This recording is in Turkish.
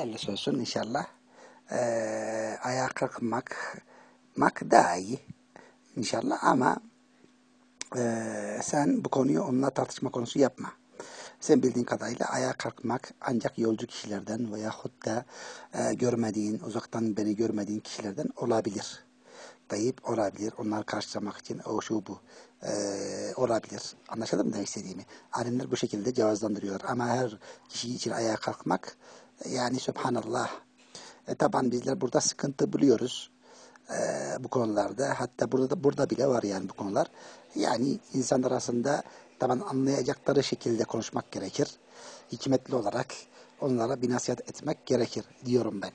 hayırlısı olsun inşallah. Ee, ayağa kalkmak mak daha iyi inşallah ama ee, sen bu konuyu onunla tartışma konusu yapma. Sen bildiğin kadarıyla ayağa kalkmak ancak yolcu kişilerden veyahut da e, görmediğin, uzaktan beni görmediğin kişilerden olabilir. Deyip olabilir. Onları karşılamak için o şu bu e, olabilir. Anlaşıldı mı demek istediğimi? Alimler bu şekilde cevazlandırıyorlar. Ama her kişi için ayağa kalkmak yani subhanallah. E, taban bizler burada sıkıntı buluyoruz e, bu konularda. Hatta burada da, burada bile var yani bu konular. Yani insanlar arasında taban anlayacakları şekilde konuşmak gerekir. Hikmetli olarak onlara bir nasihat etmek gerekir diyorum ben.